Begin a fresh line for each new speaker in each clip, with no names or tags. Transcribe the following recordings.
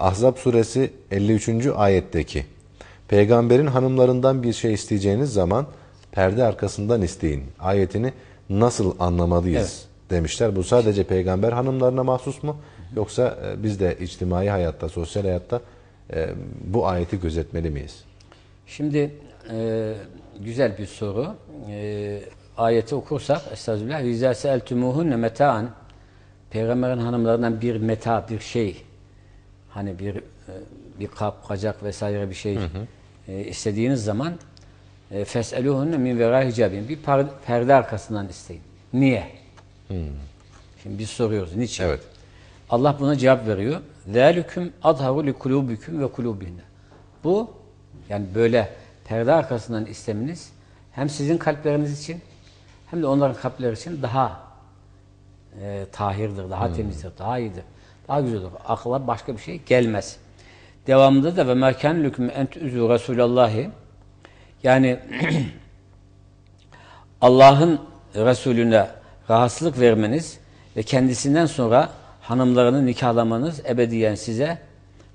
Ahzab suresi 53. ayetteki peygamberin hanımlarından bir şey isteyeceğiniz zaman perde arkasından isteyin ayetini nasıl anlamalıyız
evet.
demişler. Bu sadece peygamber hanımlarına mahsus mu? Yoksa e, biz de içtimai hayatta, sosyal hayatta e, bu ayeti gözetmeli miyiz?
Şimdi e, güzel bir soru. Ayeti okursak Estağfirullah. Rizâ seeltümûhûnne meta'an Peygamberin hanımlarından bir meta, bir şey hani bir e, bir kap, kacak vesaire bir şey hı hı. İstediğiniz zaman e, fes'eluhunne min vera hicabin. Bir perde arkasından isteyin. Niye? Hmm. Şimdi biz soruyoruz. Niçin?
Evet.
Allah buna cevap veriyor. Zâlüküm adharu li kulubüküm ve kulubihne. Bu yani böyle perde arkasından isteminiz hem sizin kalpleriniz için hem de onların kalpleri için daha e, tahirdir, daha hmm. temizdir, daha iyidir daha güzeldir. Akla başka bir şey gelmez. Devamında da ve mâkân lüküm ent üzü Resûlallâhi yani Allah'ın Resulüne rahatsızlık vermeniz ve kendisinden sonra hanımlarını nikahlamanız ebediyen size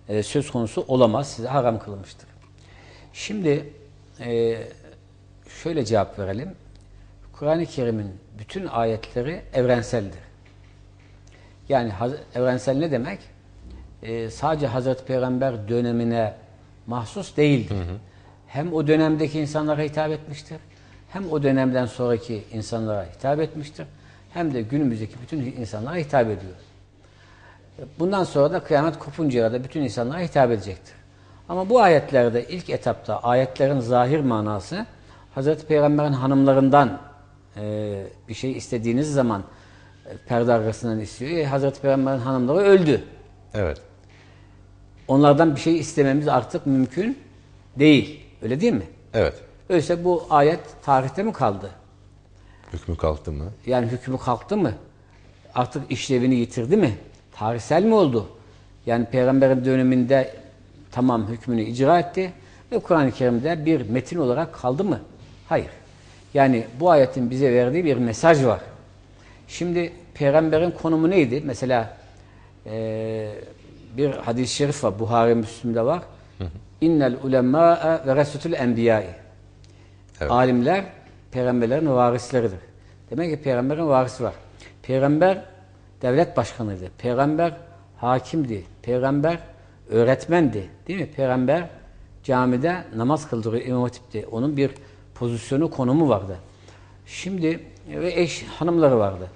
e, söz konusu olamaz. Size haram kılınmıştır. Şimdi e, şöyle cevap verelim. Kur'an-ı Kerim'in bütün ayetleri evrenseldir. Yani evrensel ne demek? Ee, sadece Hazreti Peygamber dönemine mahsus değildir. Hem o dönemdeki insanlara hitap etmiştir, hem o dönemden sonraki insanlara hitap etmiştir, hem de günümüzdeki bütün insanlara hitap ediyor. Bundan sonra da kıyamet kopuncaya da bütün insanlara hitap edecektir. Ama bu ayetlerde ilk etapta ayetlerin zahir manası Hazreti Peygamber'in hanımlarından e, bir şey istediğiniz zaman perde arkasından istiyor. E, Hazreti Peygamber'in hanımları öldü.
Evet.
Onlardan bir şey istememiz artık mümkün değil. Öyle değil mi?
Evet.
Öyleyse bu ayet tarihte mi kaldı?
Hükmü kalktı mı?
Yani hükmü kalktı mı? Artık işlevini yitirdi mi? Tarihsel mi oldu? Yani peygamberin döneminde tamam hükmünü icra etti ve Kur'an-ı Kerim'de bir metin olarak kaldı mı? Hayır. Yani bu ayetin bize verdiği bir mesaj var. Şimdi peygamberin konumu neydi? Mesela eee, bir hadis-i şerif var. Buhari Müslim'de var. İnnel ulemâ'e ve resutül enbiyâ'i.
Evet.
Alimler peygamberlerin varisleridir. Demek ki peygamberin varisi var. Peygamber devlet başkanıydı. Peygamber hakimdi. Peygamber öğretmendi. Değil mi? Peygamber camide namaz kıldırıyor, imam hatipti. Onun bir pozisyonu, konumu vardı. Şimdi ve eş hanımları vardı.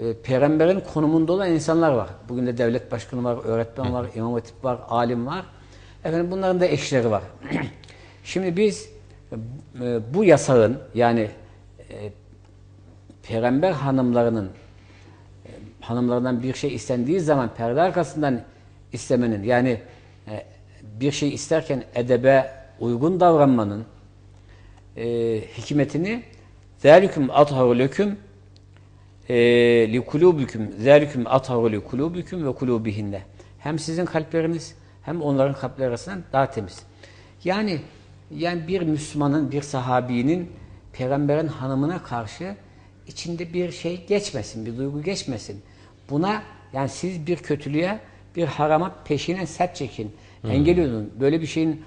Ee, Peygamberin konumunda olan insanlar var. Bugün de devlet başkanı var, öğretmen var, imam hatip var, alim var. Efendim bunların da eşleri var. Şimdi biz e, bu yasağın yani e, peygamber hanımlarının e, hanımlarından bir şey istendiği zaman perde arkasından istemenin yani e, bir şey isterken edebe uygun davranmanın e, hikmetini Zâliküm atharu leküm li kulubüküm. Zâliküm atharu li kulubüküm ve kulubihinne. Hem sizin kalpleriniz hem onların kalpleri arasından daha temiz. Yani yani bir Müslümanın, bir sahabinin peygamberin hanımına karşı içinde bir şey geçmesin, bir duygu geçmesin. Buna yani siz bir kötülüğe, bir harama peşine sert çekin, engel olun. Böyle bir şeyin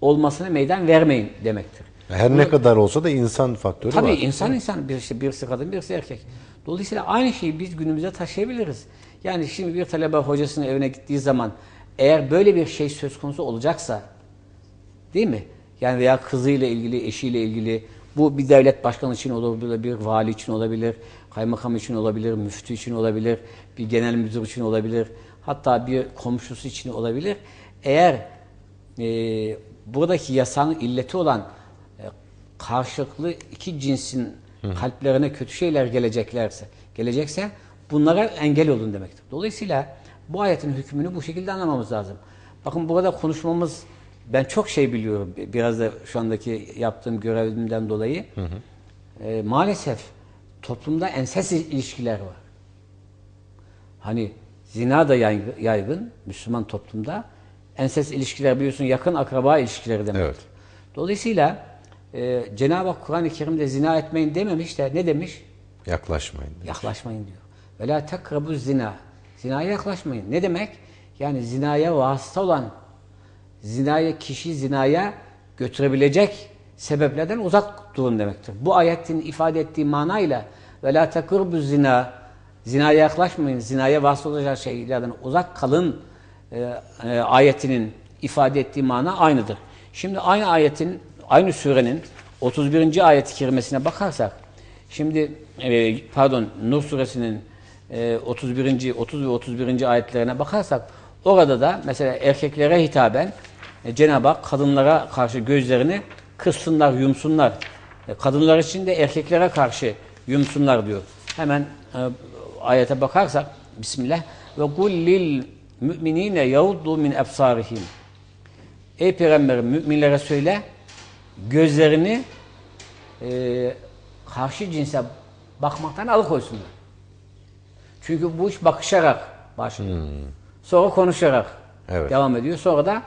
olmasına meydan vermeyin demektir.
Her ne kadar olsa da insan faktörü
Tabii
var.
insan insan birisi, birisi kadın birisi erkek. Dolayısıyla aynı şeyi biz günümüze taşıyabiliriz. Yani şimdi bir talebe hocasının evine gittiği zaman eğer böyle bir şey söz konusu olacaksa değil mi? Yani veya kızıyla ilgili, eşiyle ilgili bu bir devlet başkanı için olabilir, bir vali için olabilir, kaymakam için olabilir, müftü için olabilir, bir genel müdür için olabilir, hatta bir komşusu için olabilir. Eğer e, buradaki yasağın illeti olan karşılıklı iki cinsin kalplerine kötü şeyler geleceklerse, gelecekse bunlara engel olun demektir. Dolayısıyla bu ayetin hükmünü bu şekilde anlamamız lazım. Bakın burada konuşmamız ben çok şey biliyorum. Biraz da şu andaki yaptığım görevimden dolayı. E, maalesef toplumda enses ilişkiler var. Hani zina da yaygın, yaygın Müslüman toplumda. Enses ilişkiler biliyorsun yakın akraba ilişkileri demek.
Evet.
Dolayısıyla e, Cenab-ı Hak Kur'an-ı Kerim'de zina etmeyin dememiş de ne demiş?
Yaklaşmayın.
Yaklaşmayın diyor. Ve la takrabu zina. Zinaya yaklaşmayın. Ne demek? Yani zinaya vasıta olan, zinaya kişi zinaya götürebilecek sebeplerden uzak durun demektir. Bu ayetin ifade ettiği manayla ve la takurbu zina zinaya yaklaşmayın, zinaya vasıta olacak şeylerden uzak kalın e, e, ayetinin ifade ettiği mana aynıdır. Şimdi aynı ayetin, aynı surenin 31. ayet-i kerimesine bakarsak, şimdi e, pardon Nur suresinin e, 31. 30 ve 31. ayetlerine bakarsak orada da mesela erkeklere hitaben e, Cenab-ı Hak kadınlara karşı gözlerini kıssınlar, yumsunlar. E, kadınlar için de erkeklere karşı yumsunlar diyor. Hemen e, ayete bakarsak Bismillah ve kul lil müminine yavuddu min ebsarihim. Ey peygamberim müminlere söyle gözlerini e, karşı cinse bakmaktan alıkoysunlar. Çünkü bu iş bakışarak başlıyor. Sonra konuşarak
Evet.
devam ediyor. Sonra da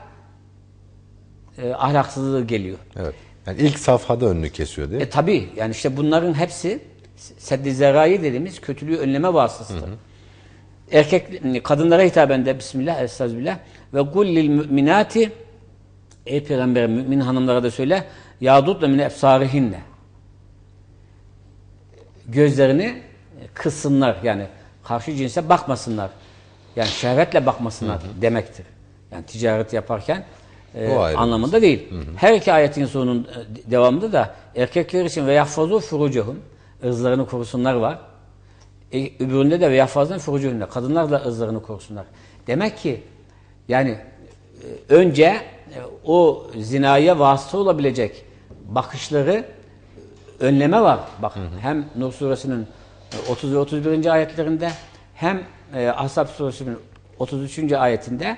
e, ahlaksızlığı geliyor.
Evet. Yani ilk safhada önünü kesiyor değil mi?
E tabi yani işte bunların hepsi seddi zerai dediğimiz kötülüğü önleme vasıtasıdır. Erkek kadınlara hitaben de Bismillah Estağfirullah ve kul lil müminati Ey peygamber mümin hanımlara da söyle yadudna min efsarihinne gözlerini kıssınlar yani karşı cinse bakmasınlar. Yani şehvetle bakmasınlar demektir. Yani ticaret yaparken e, anlamında değil. Her iki ayetin sonunun e, devamında da erkekler için ve yahfazu furucuhum ırzlarını korusunlar var. E, öbüründe de ve yahfazın furucuhunne kadınlar da ırzlarını korusunlar. Demek ki yani e, önce o zinaya vasıta olabilecek bakışları önleme var. Bak hem Nur suresinin e, 30 ve 31. ayetlerinde hem e, Ahzab suresinin 33. ayetinde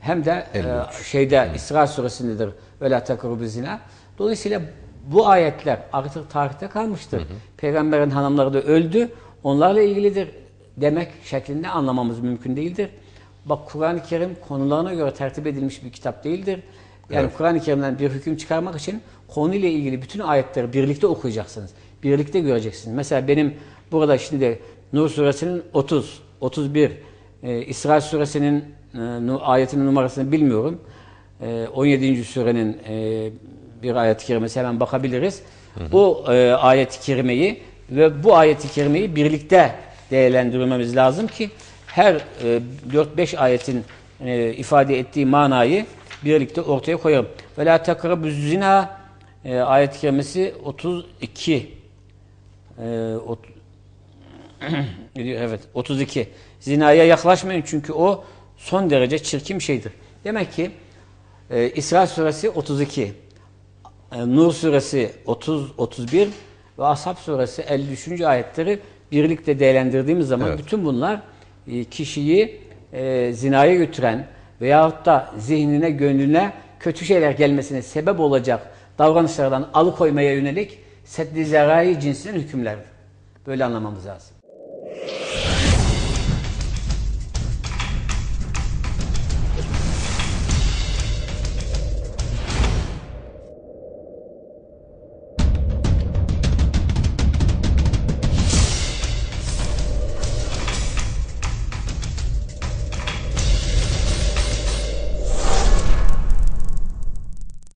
hem de e,
53.
şeyde İsra suresindedir. La takrubu zina. Dolayısıyla bu ayetler artık tarihte kalmıştır. Peygamberin hanımları da öldü. Onlarla ilgilidir demek şeklinde anlamamız mümkün değildir. Bak Kur'an-ı Kerim konularına göre tertip edilmiş bir kitap değildir. Yani
Evet.
Kur'an-ı Kerim'den bir hüküm çıkarmak için konuyla ilgili bütün ayetleri birlikte okuyacaksınız. Birlikte göreceksiniz. Mesela benim burada şimdi Nur suresinin 30, 31, e, İsra suresinin e, ayetinin numarasını bilmiyorum. E, 17. surenin e, bir ayet-i kerimesi hemen bakabiliriz. Bu e, ayet-i kerimeyi ve bu ayet-i kerimeyi birlikte değerlendirmemiz lazım ki her e, 4-5 ayetin e, ifade ettiği manayı birlikte ortaya koyalım. Ve la takrabuz zina e, ayet-i kerimesi 32 e, ot- evet 32 zinaya yaklaşmayın çünkü o son derece çirkin bir şeydir. Demek ki e, İsra suresi 32 e, Nur suresi 30 31 ve Ashab suresi 53. ayetleri birlikte değerlendirdiğimiz zaman
Evet.
bütün bunlar kişiyi e, zinaya götüren veyahut da zihnine, gönlüne kötü şeyler gelmesine sebep olacak davranışlardan alıkoymaya yönelik seddi zerai cinsinin hükümleridir. Böyle anlamamız lazım.